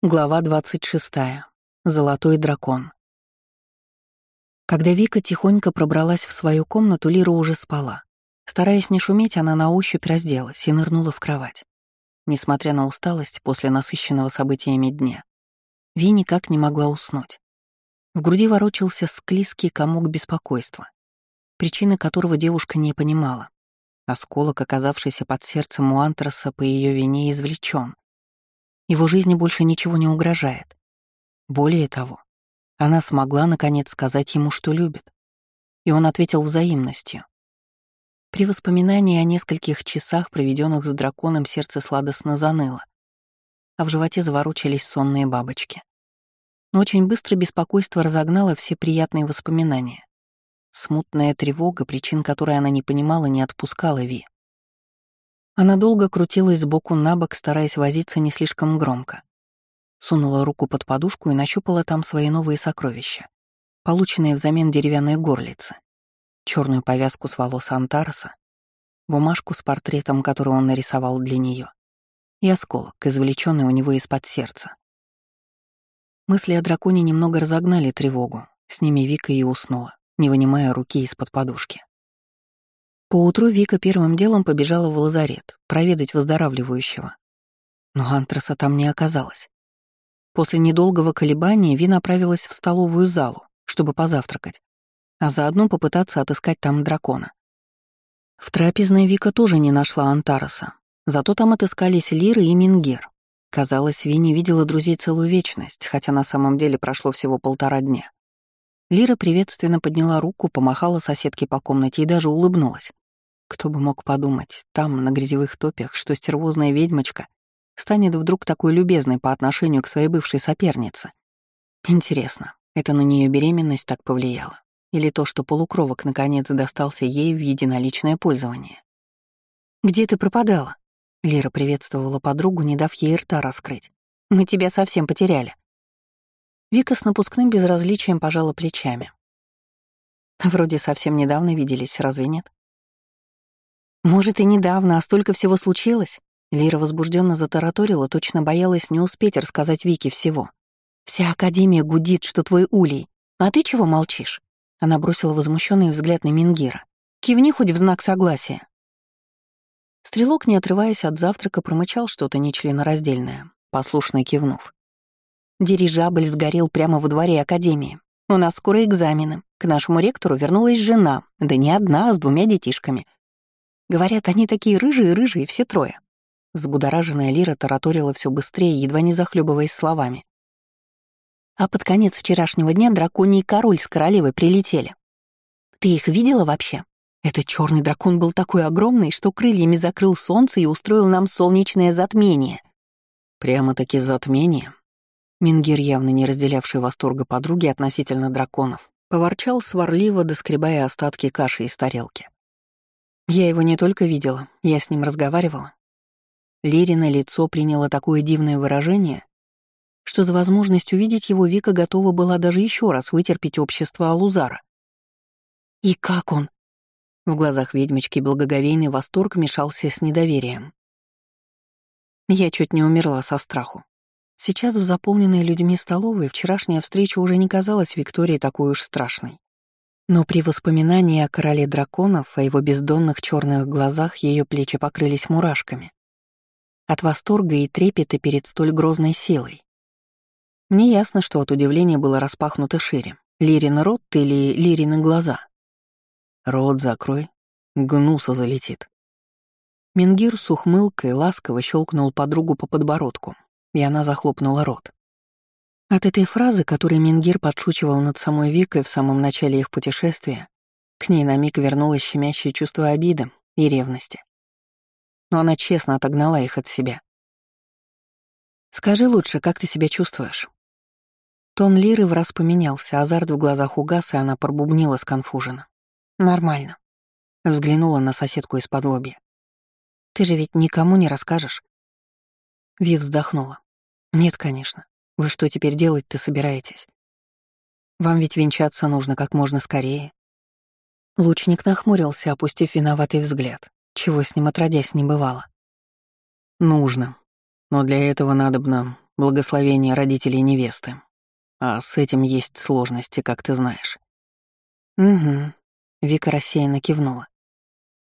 Глава 26. Золотой дракон. Когда Вика тихонько пробралась в свою комнату, Лира уже спала. Стараясь не шуметь, она на ощупь разделась и нырнула в кровать. Несмотря на усталость после насыщенного событиями дня, Ви никак не могла уснуть. В груди ворочался склизкий комок беспокойства, причины которого девушка не понимала. Осколок, оказавшийся под сердцем у Антраса по ее вине, извлечен — его жизни больше ничего не угрожает. Более того, она смогла наконец сказать ему, что любит. И он ответил взаимностью. При воспоминании о нескольких часах, проведенных с драконом, сердце сладостно заныло, а в животе заворочились сонные бабочки. Но очень быстро беспокойство разогнало все приятные воспоминания. Смутная тревога, причин которой она не понимала, не отпускала Ви. Она долго крутилась сбоку на бок, стараясь возиться не слишком громко. Сунула руку под подушку и нащупала там свои новые сокровища, полученные взамен деревянной горлицы, черную повязку с волос Антарса, бумажку с портретом, который он нарисовал для нее, и осколок, извлеченный у него из-под сердца. Мысли о драконе немного разогнали тревогу, с ними Вика и уснула, не вынимая руки из-под подушки. Поутру Вика первым делом побежала в лазарет, проведать выздоравливающего. Но антраса там не оказалось. После недолгого колебания Ви направилась в столовую залу, чтобы позавтракать, а заодно попытаться отыскать там дракона. В трапезной Вика тоже не нашла Антараса, зато там отыскались Лиры и Мингер. Казалось, Ви не видела друзей целую вечность, хотя на самом деле прошло всего полтора дня. Лира приветственно подняла руку, помахала соседке по комнате и даже улыбнулась. Кто бы мог подумать, там, на грязевых топях, что стервозная ведьмочка станет вдруг такой любезной по отношению к своей бывшей сопернице. Интересно, это на нее беременность так повлияла? Или то, что полукровок наконец достался ей в единоличное пользование? «Где ты пропадала?» Лира приветствовала подругу, не дав ей рта раскрыть. «Мы тебя совсем потеряли». Вика с напускным безразличием пожала плечами. «Вроде совсем недавно виделись, разве нет?» Может, и недавно, а столько всего случилось? Лира возбужденно затараторила, точно боялась не успеть рассказать Вике всего. Вся Академия гудит, что твой улей. А ты чего молчишь? Она бросила возмущенный взгляд на Мингира. Кивни хоть в знак согласия. Стрелок, не отрываясь от завтрака, промычал что-то нечленораздельное, послушно кивнув. Дирижабль сгорел прямо во дворе Академии. У нас скоро экзамены. К нашему ректору вернулась жена, да не одна, а с двумя детишками — Говорят, они такие рыжие-рыжие, все трое. Взбудораженная Лира тараторила все быстрее, едва не захлебываясь словами. А под конец вчерашнего дня драконий король с королевой прилетели. Ты их видела вообще? Этот черный дракон был такой огромный, что крыльями закрыл солнце и устроил нам солнечное затмение. Прямо-таки затмение. Мингир, явно не разделявший восторга подруги относительно драконов, поворчал сварливо, доскребая остатки каши из тарелки. Я его не только видела, я с ним разговаривала. Лерина лицо приняло такое дивное выражение, что за возможность увидеть его Вика готова была даже еще раз вытерпеть общество Алузара. «И как он?» В глазах ведьмочки благоговейный восторг мешался с недоверием. Я чуть не умерла со страху. Сейчас в заполненной людьми столовой вчерашняя встреча уже не казалась Виктории такой уж страшной. Но при воспоминании о короле драконов, о его бездонных черных глазах, ее плечи покрылись мурашками. От восторга и трепета перед столь грозной силой. Мне ясно, что от удивления было распахнуто шире. Лирин рот или Лирины глаза? Рот закрой, гнуса залетит. Мингир с ухмылкой ласково щелкнул подругу по подбородку, и она захлопнула рот. От этой фразы, которой Мингир подшучивал над самой Викой в самом начале их путешествия, к ней на миг вернулось щемящее чувство обиды и ревности. Но она честно отогнала их от себя. «Скажи лучше, как ты себя чувствуешь?» Тон Лиры в раз поменялся, азарт в глазах угас, и она пробубнила сконфуженно. «Нормально», — взглянула на соседку из-под лобья. «Ты же ведь никому не расскажешь?» Ви вздохнула. «Нет, конечно. Вы что теперь делать-то собираетесь? Вам ведь венчаться нужно как можно скорее. Лучник нахмурился, опустив виноватый взгляд, чего с ним отродясь не бывало. Нужно. Но для этого надобно благословение родителей невесты. А с этим есть сложности, как ты знаешь. Угу. Вика рассеянно кивнула.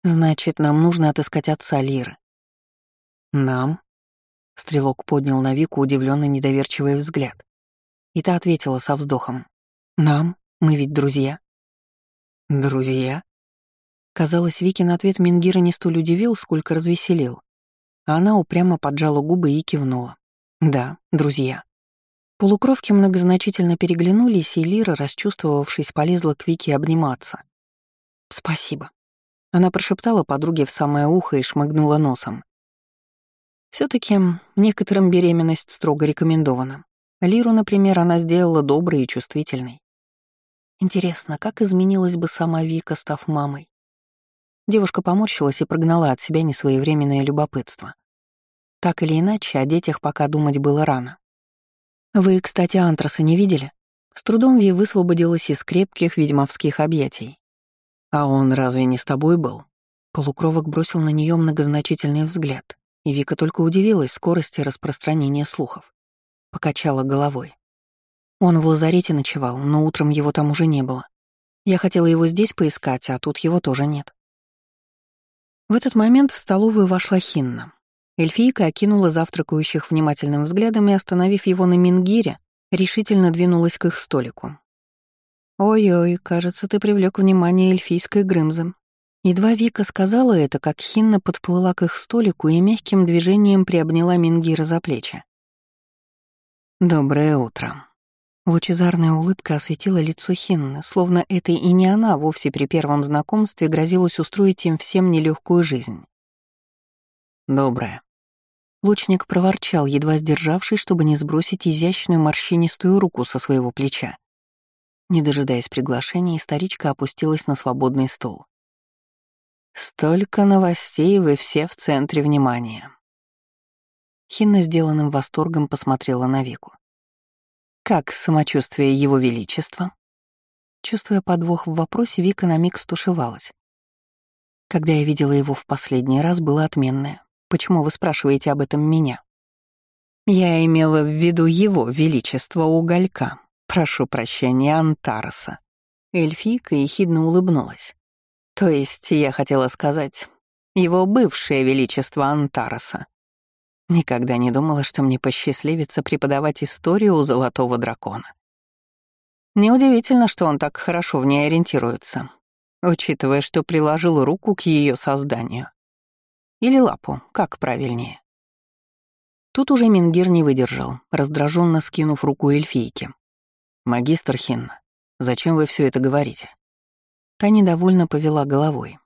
Значит, нам нужно отыскать отца Лиры. Нам? Стрелок поднял на Вику удивленный недоверчивый взгляд. И та ответила со вздохом. Нам? Мы ведь друзья. Друзья? Казалось, Вики на ответ Мингира не столь удивил, сколько развеселил. А она упрямо поджала губы и кивнула. Да, друзья. Полукровки многозначительно переглянулись, и Лира, расчувствовавшись, полезла к Вике обниматься. «Спасибо». Она прошептала подруге в самое ухо и шмыгнула носом. Все таки некоторым беременность строго рекомендована. Лиру, например, она сделала доброй и чувствительной. Интересно, как изменилась бы сама Вика, став мамой? Девушка поморщилась и прогнала от себя несвоевременное любопытство. Так или иначе, о детях пока думать было рано. «Вы, кстати, антраса не видели?» С трудом Ви высвободилась из крепких ведьмовских объятий. «А он разве не с тобой был?» Полукровок бросил на нее многозначительный взгляд, и Вика только удивилась скорости распространения слухов. Покачала головой. Он в лазарете ночевал, но утром его там уже не было. Я хотела его здесь поискать, а тут его тоже нет. В этот момент в столовую вошла Хинна. Эльфийка окинула завтракающих внимательным взглядом и, остановив его на Мингире, решительно двинулась к их столику. «Ой-ой, кажется, ты привлек внимание эльфийской Грымзы». Едва Вика сказала это, как Хинна подплыла к их столику и мягким движением приобняла Мингира за плечи. «Доброе утро». Лучезарная улыбка осветила лицо Хинны, словно это и не она вовсе при первом знакомстве грозилась устроить им всем нелегкую жизнь. «Доброе». Лучник проворчал, едва сдержавшись, чтобы не сбросить изящную морщинистую руку со своего плеча. Не дожидаясь приглашения, старичка опустилась на свободный стул. «Столько новостей, вы все в центре внимания». Хинна сделанным восторгом посмотрела на Вику. «Как самочувствие Его Величества?» Чувствуя подвох в вопросе, Вика на миг стушевалась. Когда я видела его в последний раз, было отменное. Почему вы спрашиваете об этом меня? Я имела в виду его величество уголька. Прошу прощения, Антарса. Эльфийка ехидно улыбнулась. То есть я хотела сказать, его бывшее величество Антараса. Никогда не думала, что мне посчастливится преподавать историю у Золотого Дракона. Неудивительно, что он так хорошо в ней ориентируется, учитывая, что приложил руку к ее созданию. Или лапу, как правильнее. Тут уже Мингир не выдержал, раздраженно скинув руку эльфийки. «Магистр Хинна, зачем вы все это говорите?» Та недовольно повела головой.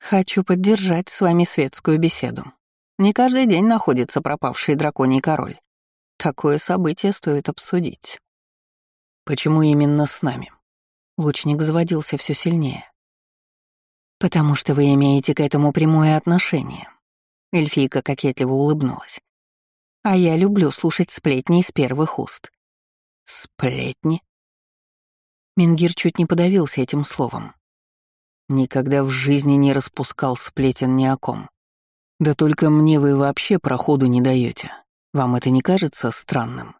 «Хочу поддержать с вами светскую беседу. Не каждый день находится пропавший драконий король. Такое событие стоит обсудить». «Почему именно с нами?» Лучник заводился все сильнее. «Потому что вы имеете к этому прямое отношение». Эльфийка кокетливо улыбнулась. «А я люблю слушать сплетни из первых уст». «Сплетни?» Мингир чуть не подавился этим словом. Никогда в жизни не распускал сплетен ни о ком. Да только мне вы вообще проходу не даете. Вам это не кажется странным?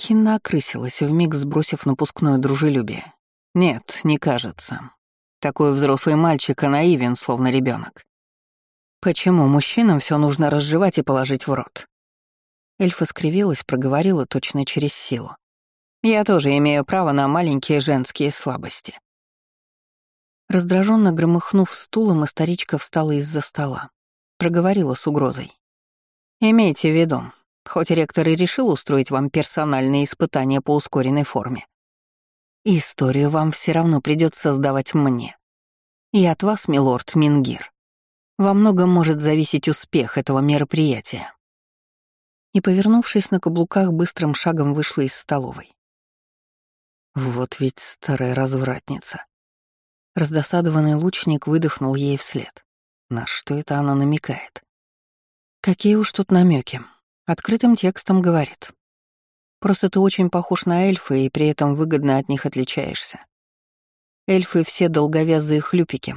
Хинна окрысилась, вмиг сбросив напускное дружелюбие. Нет, не кажется. Такой взрослый мальчик и наивен, словно ребенок. Почему мужчинам все нужно разжевать и положить в рот? Эльфа скривилась, проговорила точно через силу. Я тоже имею право на маленькие женские слабости. Раздраженно громыхнув стулом, историчка встала из-за стола. Проговорила с угрозой. «Имейте в виду, хоть ректор и решил устроить вам персональные испытания по ускоренной форме, Историю вам все равно придется сдавать мне. И от вас, милорд Мингир, во многом может зависеть успех этого мероприятия. И, повернувшись на каблуках, быстрым шагом вышла из столовой. Вот ведь старая развратница. Раздосадованный лучник выдохнул ей вслед. На что это она намекает? Какие уж тут намеки. Открытым текстом говорит. Просто ты очень похож на эльфа и при этом выгодно от них отличаешься. Эльфы все долговязые хлюпики.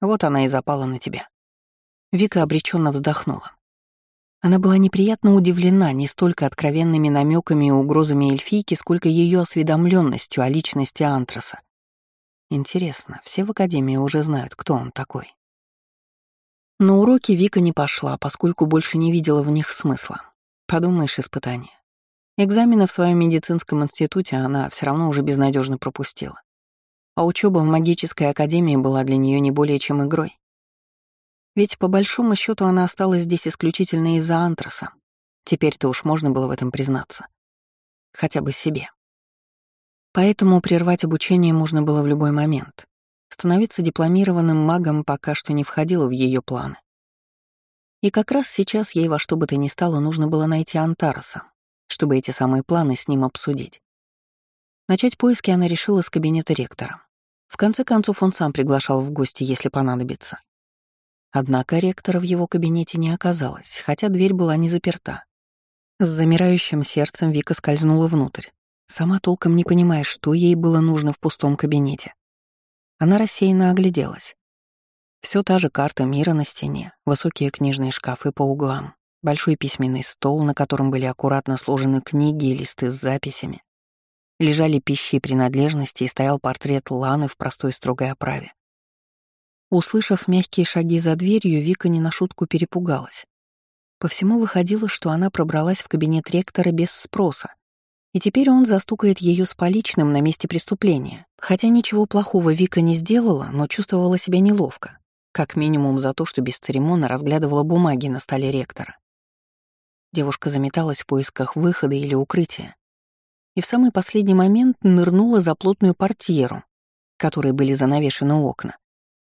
Вот она и запала на тебя. Вика обреченно вздохнула. Она была неприятно удивлена не столько откровенными намеками и угрозами эльфийки, сколько ее осведомленностью о личности Антраса. Интересно, все в Академии уже знают, кто он такой. На уроки Вика не пошла, поскольку больше не видела в них смысла. Подумаешь, испытание. Экзамены в своем медицинском институте она все равно уже безнадежно пропустила. А учеба в магической академии была для нее не более чем игрой. Ведь по большому счету она осталась здесь исключительно из-за антраса. Теперь-то уж можно было в этом признаться. Хотя бы себе. Поэтому прервать обучение можно было в любой момент. Становиться дипломированным магом пока что не входило в ее планы. И как раз сейчас ей во что бы то ни стало нужно было найти Антараса, чтобы эти самые планы с ним обсудить. Начать поиски она решила с кабинета ректора. В конце концов, он сам приглашал в гости, если понадобится. Однако ректора в его кабинете не оказалось, хотя дверь была не заперта. С замирающим сердцем Вика скользнула внутрь, сама толком не понимая, что ей было нужно в пустом кабинете. Она рассеянно огляделась. Все та же карта мира на стене, высокие книжные шкафы по углам, большой письменный стол, на котором были аккуратно сложены книги и листы с записями. Лежали пищи и принадлежности, и стоял портрет Ланы в простой строгой оправе. Услышав мягкие шаги за дверью, Вика не на шутку перепугалась. По всему выходило, что она пробралась в кабинет ректора без спроса, и теперь он застукает ее с поличным на месте преступления. Хотя ничего плохого Вика не сделала, но чувствовала себя неловко. Как минимум за то, что бесцеремонно разглядывала бумаги на столе ректора. Девушка заметалась в поисках выхода или укрытия. И в самый последний момент нырнула за плотную портьеру, которой были занавешены окна.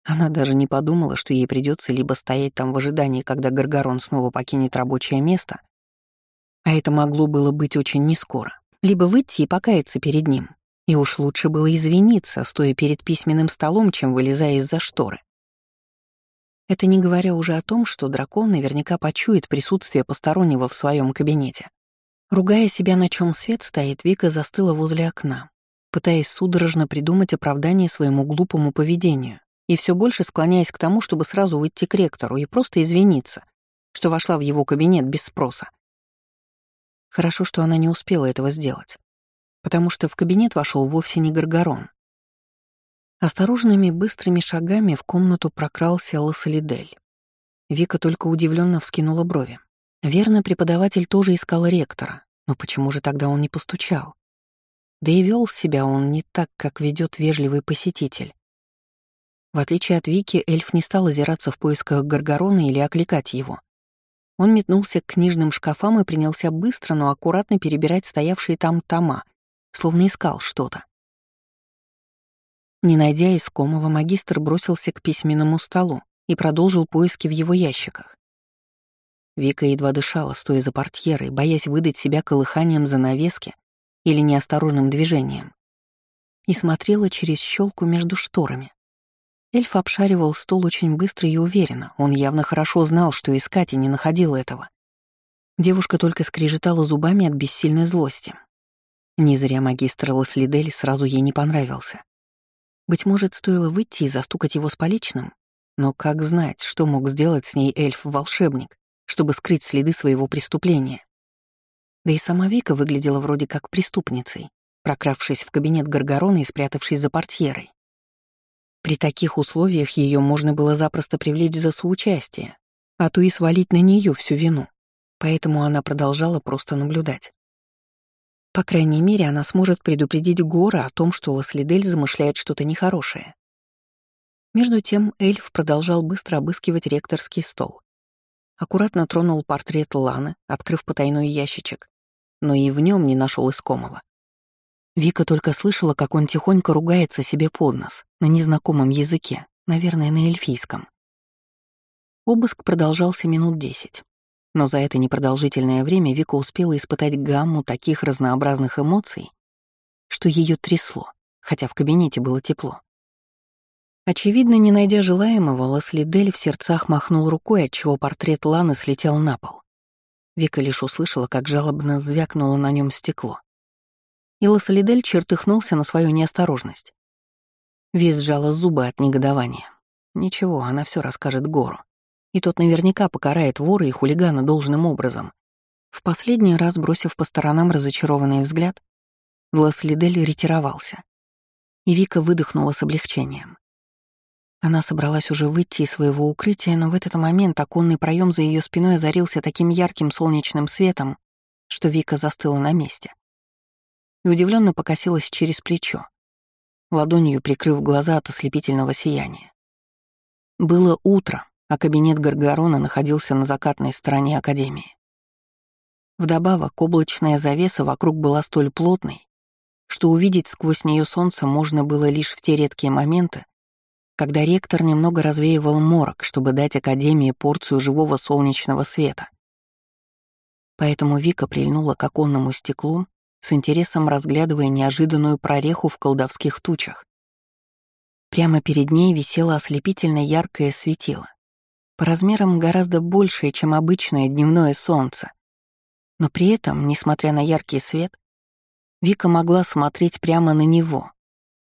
Она даже не подумала, что ей придется либо стоять там в ожидании, когда Гаргарон снова покинет рабочее место, а это могло было быть очень нескоро, либо выйти и покаяться перед ним. И уж лучше было извиниться, стоя перед письменным столом, чем вылезая из-за шторы. Это не говоря уже о том, что дракон наверняка почует присутствие постороннего в своем кабинете. Ругая себя, на чем свет стоит, Вика застыла возле окна, пытаясь судорожно придумать оправдание своему глупому поведению и все больше склоняясь к тому, чтобы сразу выйти к ректору и просто извиниться, что вошла в его кабинет без спроса. Хорошо, что она не успела этого сделать, потому что в кабинет вошел вовсе не Гаргарон, Осторожными быстрыми шагами в комнату прокрался Лосолидель. Вика только удивленно вскинула брови. Верно, преподаватель тоже искал ректора, но почему же тогда он не постучал? Да и вел себя он не так, как ведет вежливый посетитель. В отличие от Вики, эльф не стал озираться в поисках Гаргорона или окликать его. Он метнулся к книжным шкафам и принялся быстро, но аккуратно перебирать стоявшие там тома, словно искал что-то. Не найдя искомого, магистр бросился к письменному столу и продолжил поиски в его ящиках. Вика едва дышала, стоя за портьерой, боясь выдать себя колыханием занавески или неосторожным движением. И смотрела через щелку между шторами. Эльф обшаривал стол очень быстро и уверенно, он явно хорошо знал, что искать, и не находил этого. Девушка только скрежетала зубами от бессильной злости. Не зря магистр Ласлидель сразу ей не понравился. Быть может, стоило выйти и застукать его с поличным? Но как знать, что мог сделать с ней эльф-волшебник, чтобы скрыть следы своего преступления? Да и сама Вика выглядела вроде как преступницей, прокравшись в кабинет Гаргорона и спрятавшись за портьерой. При таких условиях ее можно было запросто привлечь за соучастие, а то и свалить на нее всю вину. Поэтому она продолжала просто наблюдать. По крайней мере, она сможет предупредить Гора о том, что Ласлидель замышляет что-то нехорошее. Между тем эльф продолжал быстро обыскивать ректорский стол. Аккуратно тронул портрет Ланы, открыв потайной ящичек, но и в нем не нашел искомого. Вика только слышала, как он тихонько ругается себе под нос, на незнакомом языке, наверное, на эльфийском. Обыск продолжался минут десять. Но за это непродолжительное время Вика успела испытать гамму таких разнообразных эмоций, что ее трясло, хотя в кабинете было тепло. Очевидно, не найдя желаемого, Ласлидель в сердцах махнул рукой, отчего портрет Ланы слетел на пол. Вика лишь услышала, как жалобно звякнуло на нем стекло. И Ласлидель чертыхнулся на свою неосторожность. Виз сжала зубы от негодования. Ничего, она все расскажет Гору И тот наверняка покарает вора и хулигана должным образом. В последний раз, бросив по сторонам разочарованный взгляд, Ласлидель ретировался. И Вика выдохнула с облегчением. Она собралась уже выйти из своего укрытия, но в этот момент оконный проем за ее спиной озарился таким ярким солнечным светом, что Вика застыла на месте. И удивленно покосилась через плечо, ладонью прикрыв глаза от ослепительного сияния. Было утро, а кабинет Гаргарона находился на закатной стороне Академии. Вдобавок, облачная завеса вокруг была столь плотной, что увидеть сквозь нее солнце можно было лишь в те редкие моменты, когда ректор немного развеивал морок, чтобы дать Академии порцию живого солнечного света. Поэтому Вика прильнула к оконному стеклу, с интересом разглядывая неожиданную прореху в колдовских тучах. Прямо перед ней висело ослепительно яркое светило, по размерам гораздо большее, чем обычное дневное солнце. Но при этом, несмотря на яркий свет, Вика могла смотреть прямо на него,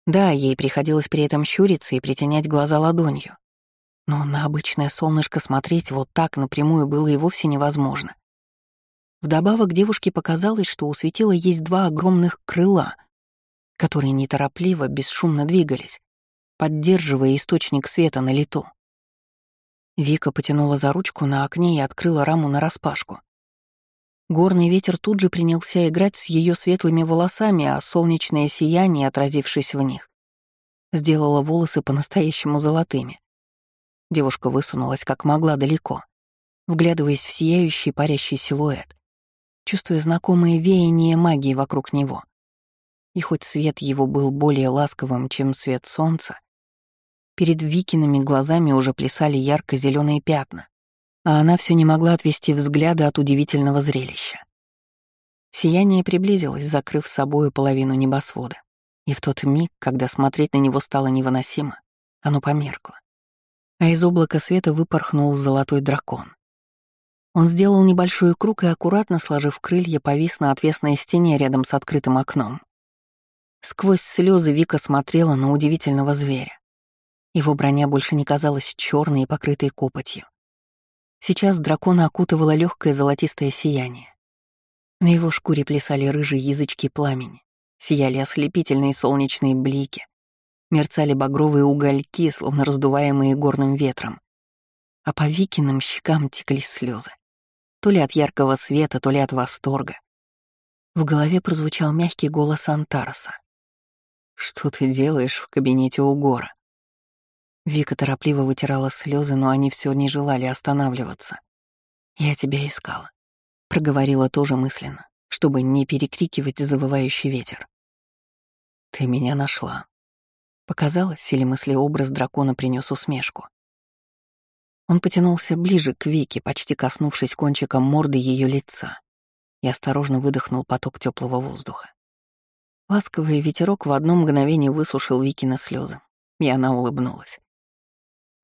да, ей приходилось при этом щуриться и притенять глаза ладонью. Но на обычное солнышко смотреть вот так напрямую было и вовсе невозможно. Вдобавок девушке показалось, что у светила есть два огромных крыла, которые неторопливо, бесшумно двигались, поддерживая источник света на лету. Вика потянула за ручку на окне и открыла раму нараспашку. Горный ветер тут же принялся играть с ее светлыми волосами, а солнечное сияние, отразившись в них, сделало волосы по-настоящему золотыми. Девушка высунулась как могла далеко, вглядываясь в сияющий парящий силуэт, чувствуя знакомые веяния магии вокруг него. И хоть свет его был более ласковым, чем свет солнца, перед Викиными глазами уже плясали ярко зеленые пятна, а она все не могла отвести взгляда от удивительного зрелища. Сияние приблизилось, закрыв собою половину небосвода. И в тот миг, когда смотреть на него стало невыносимо, оно померкло. А из облака света выпорхнул золотой дракон. Он сделал небольшой круг и, аккуратно сложив крылья, повис на отвесной стене рядом с открытым окном. Сквозь слезы Вика смотрела на удивительного зверя. Его броня больше не казалась черной и покрытой копотью. Сейчас дракона окутывало легкое золотистое сияние. На его шкуре плясали рыжие язычки пламени, сияли ослепительные солнечные блики, мерцали багровые угольки, словно раздуваемые горным ветром. А по Викиным щекам текли слезы. То ли от яркого света, то ли от восторга. В голове прозвучал мягкий голос Антараса. «Что ты делаешь в кабинете у Гора?» Вика торопливо вытирала слезы, но они все не желали останавливаться. «Я тебя искала», — проговорила тоже мысленно, чтобы не перекрикивать завывающий ветер. «Ты меня нашла». Показалось, или мыслеобраз дракона принес усмешку. Он потянулся ближе к Вике, почти коснувшись кончиком морды ее лица, и осторожно выдохнул поток теплого воздуха. Ласковый ветерок в одно мгновение высушил Викины слезы, и она улыбнулась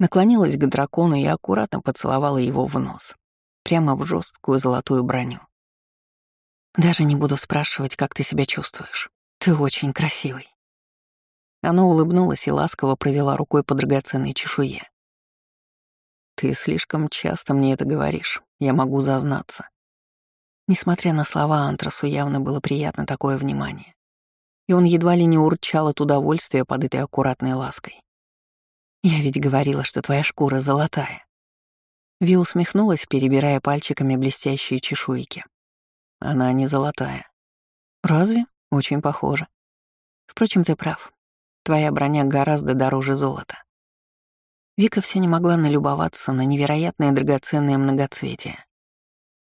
наклонилась к дракону и аккуратно поцеловала его в нос, прямо в жесткую золотую броню. «Даже не буду спрашивать, как ты себя чувствуешь. Ты очень красивый». Она улыбнулась и ласково провела рукой по драгоценной чешуе. «Ты слишком часто мне это говоришь, я могу зазнаться». Несмотря на слова, Антрасу явно было приятно такое внимание, и он едва ли не урчал от удовольствия под этой аккуратной лаской. Я ведь говорила, что твоя шкура золотая. Ви усмехнулась, перебирая пальчиками блестящие чешуйки. Она не золотая. Разве? Очень похоже. Впрочем, ты прав. Твоя броня гораздо дороже золота. Вика все не могла налюбоваться на невероятное драгоценное многоцветие.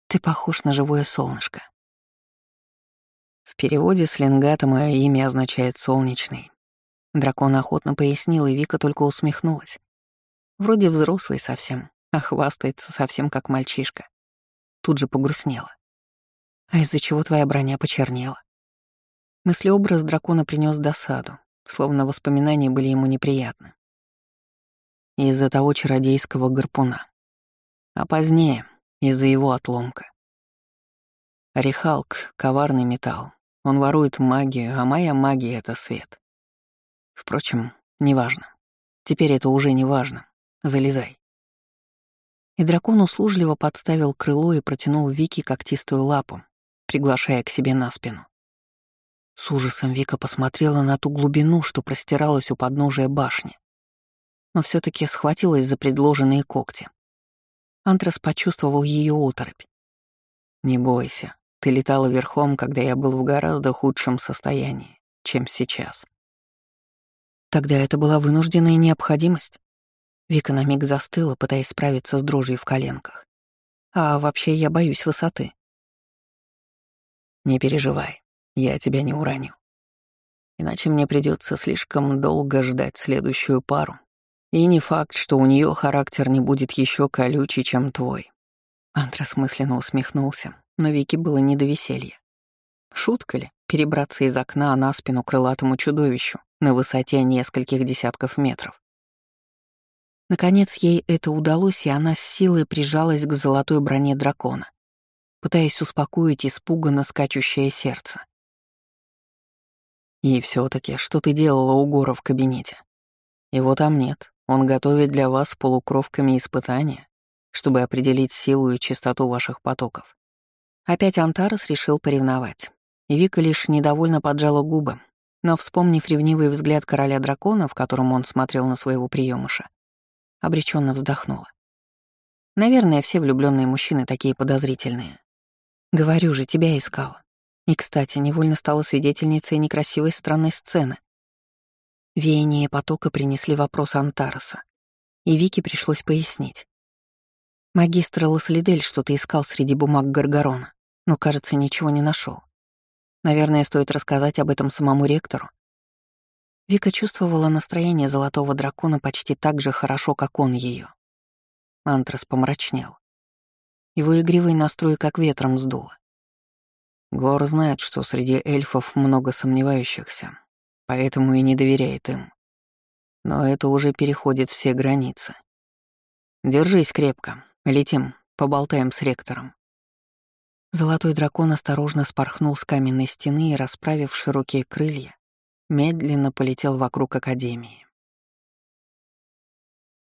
Ты похож на живое солнышко. В переводе с лингата мое имя означает «солнечный», Дракон охотно пояснил, и Вика только усмехнулась. Вроде взрослый совсем, а хвастается совсем как мальчишка. Тут же погрустнела. А из-за чего твоя броня почернела? Мыслеобраз дракона принес досаду, словно воспоминания были ему неприятны. Из-за того чародейского гарпуна. А позднее — из-за его отломка. Рихалк — коварный металл. Он ворует магию, а моя магия — это свет. Впрочем, неважно. Теперь это уже не важно. Залезай. И дракон услужливо подставил крыло и протянул Вике когтистую лапу, приглашая к себе на спину. С ужасом Вика посмотрела на ту глубину, что простиралась у подножия башни. Но все таки схватилась за предложенные когти. Антрас почувствовал ее оторопь. «Не бойся, ты летала верхом, когда я был в гораздо худшем состоянии, чем сейчас». Тогда это была вынужденная необходимость. Вика на миг застыла, пытаясь справиться с дрожью в коленках. А вообще я боюсь высоты. «Не переживай, я тебя не уроню. Иначе мне придется слишком долго ждать следующую пару. И не факт, что у нее характер не будет еще колючий, чем твой. Антрас мысленно усмехнулся, но Вики было не до веселья. Шутка ли перебраться из окна на спину крылатому чудовищу на высоте нескольких десятков метров? Наконец ей это удалось, и она с силой прижалась к золотой броне дракона, пытаясь успокоить испуганно скачущее сердце. И все таки что ты делала у Гора в кабинете? Его там нет. Он готовит для вас полукровками испытания, чтобы определить силу и частоту ваших потоков. Опять Антарес решил поревновать. И Вика лишь недовольно поджала губы, но, вспомнив ревнивый взгляд короля дракона, в котором он смотрел на своего приемыша, обреченно вздохнула. Наверное, все влюбленные мужчины такие подозрительные. Говорю же, тебя искала. И, кстати, невольно стала свидетельницей некрасивой странной сцены. Веяние потока принесли вопрос Антареса, и Вике пришлось пояснить. Магистр Ласлидель что-то искал среди бумаг Гаргарона, но, кажется, ничего не нашел. Наверное, стоит рассказать об этом самому ректору. Вика чувствовала настроение золотого дракона почти так же хорошо, как он ее. Антрас помрачнел. Его игривый настрой как ветром сдуло. Гор знает, что среди эльфов много сомневающихся, поэтому и не доверяет им. Но это уже переходит все границы. Держись крепко, летим, поболтаем с ректором. Золотой дракон осторожно спорхнул с каменной стены и, расправив широкие крылья, медленно полетел вокруг Академии.